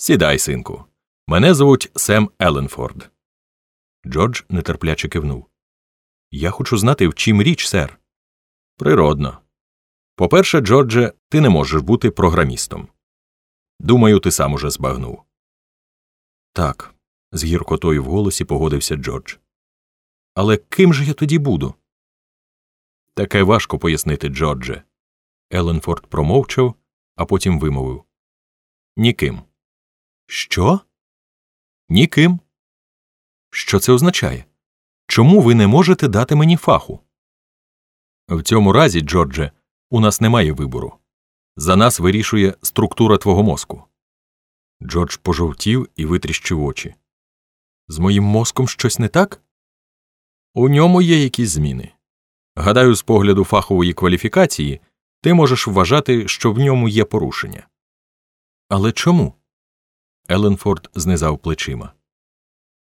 Сідай, синку. Мене звуть Сем Еленфорд. Джордж нетерпляче кивнув. Я хочу знати, в чим річ, сер. Природно. По-перше, Джордже, ти не можеш бути програмістом. Думаю, ти сам уже збагнув. Так, з гіркотою в голосі погодився Джордж. Але ким же я тоді буду? Таке важко пояснити, Джордже. Еленфорд промовчав, а потім вимовив Ніким. Що? Ніким. Що це означає? Чому ви не можете дати мені фаху? В цьому разі, Джордже, у нас немає вибору. За нас вирішує структура твого мозку. Джордж пожовтів і витріщив очі. З моїм мозком щось не так? У ньому є якісь зміни. Гадаю, з погляду фахової кваліфікації ти можеш вважати, що в ньому є порушення. Але чому? Еленфорд знизав плечима.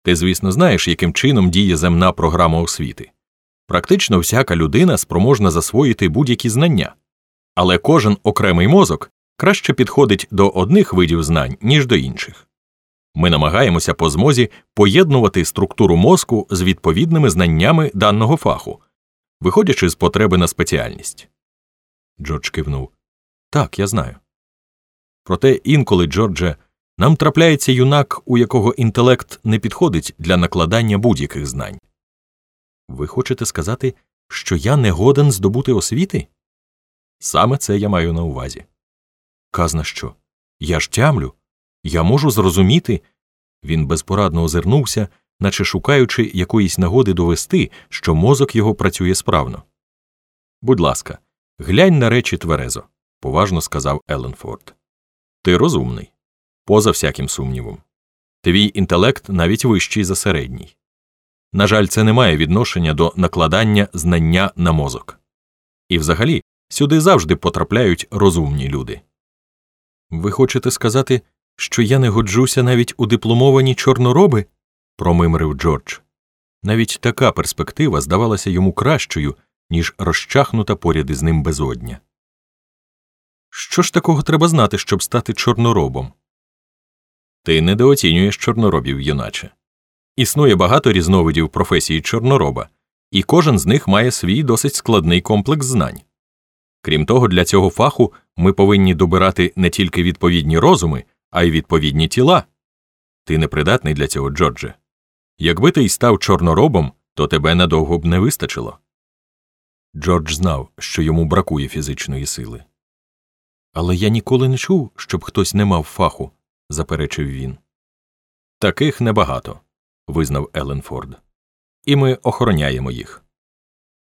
Ти, звісно, знаєш, яким чином діє земна програма освіти. Практично всяка людина спроможна засвоїти будь-які знання, але кожен окремий мозок краще підходить до одних видів знань, ніж до інших. Ми намагаємося по змозі поєднувати структуру мозку з відповідними знаннями даного фаху, виходячи з потреби на спеціальність. Джордж кивнув. Так, я знаю. Проте інколи, Джордже, нам трапляється юнак, у якого інтелект не підходить для накладання будь-яких знань. Ви хочете сказати, що я не годен здобути освіти? Саме це я маю на увазі. Казна що? Я ж тямлю. Я можу зрозуміти. Він безпорадно озирнувся, наче шукаючи якоїсь нагоди довести, що мозок його працює справно. Будь ласка, глянь на речі тверезо, поважно сказав Еленфорд. Ти розумний, поза всяким сумнівом. Твій інтелект навіть вищий за середній. На жаль, це не має відношення до накладання знання на мозок. І взагалі сюди завжди потрапляють розумні люди. Ви хочете сказати, що я не годжуся навіть у дипломовані чорнороби? промимрив Джордж. Навіть така перспектива здавалася йому кращою, ніж розчахнута поряд із ним безодня. Що ж такого треба знати, щоб стати чорноробом? Ти недооцінюєш чорноробів, юначе. Існує багато різновидів професії чорнороба, і кожен з них має свій досить складний комплекс знань. Крім того, для цього фаху ми повинні добирати не тільки відповідні розуми, а й відповідні тіла. Ти непридатний для цього, Джордже. Якби ти й став чорноробом, то тебе надовго б не вистачило. Джордж знав, що йому бракує фізичної сили. Але я ніколи не чув, щоб хтось не мав фаху, заперечив він. Таких небагато, визнав Еленфорд. І ми охороняємо їх.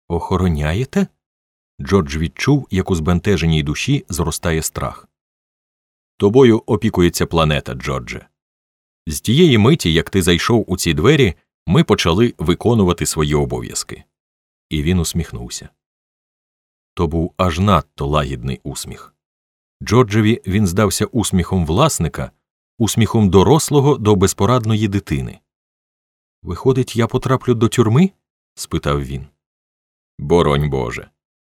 Охороняєте? Джордж відчув, як у збентеженій душі зростає страх. Тобою опікується планета, Джордже. З тієї миті, як ти зайшов у ці двері, ми почали виконувати свої обов'язки. І він усміхнувся. То був аж надто лагідний усміх. Джорджеві він здався усміхом власника, усміхом дорослого до безпорадної дитини. Виходить, я потраплю до тюрми? спитав він. Боронь Боже.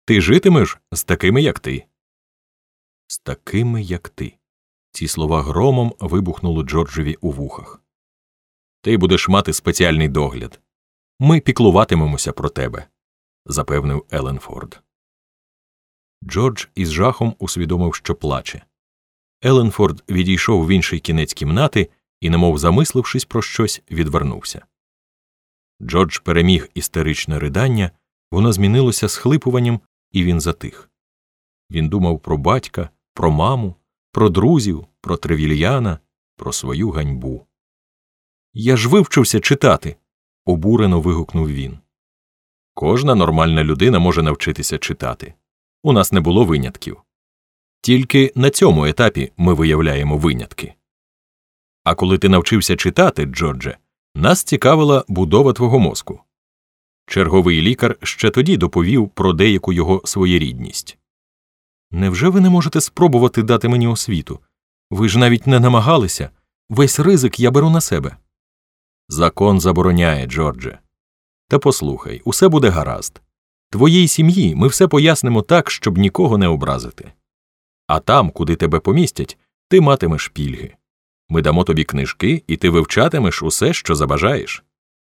Ти житимеш з такими, як ти. З такими, як ти. Ці слова громом вибухнули Джорджеві у вухах. Ти будеш мати спеціальний догляд. Ми піклуватимемося про тебе, запевнив Еленфорд. Джордж із жахом усвідомив, що плаче. Еленфорд відійшов в інший кінець кімнати і, немов замислившись про щось, відвернувся. Джордж переміг істеричне ридання, воно змінилося схлипуванням, і він затих. Він думав про батька, про маму, про друзів, про Тревільяна, про свою ганьбу. Я ж вивчився читати. обурено вигукнув він. Кожна нормальна людина може навчитися читати. У нас не було винятків. Тільки на цьому етапі ми виявляємо винятки. А коли ти навчився читати, Джордже, нас цікавила будова твого мозку. Черговий лікар ще тоді доповів про деяку його своєрідність. Невже ви не можете спробувати дати мені освіту? Ви ж навіть не намагалися. Весь ризик я беру на себе. Закон забороняє, Джордже. Та послухай, усе буде гаразд. Твоїй сім'ї ми все пояснимо так, щоб нікого не образити. А там, куди тебе помістять, ти матимеш пільги. Ми дамо тобі книжки, і ти вивчатимеш усе, що забажаєш.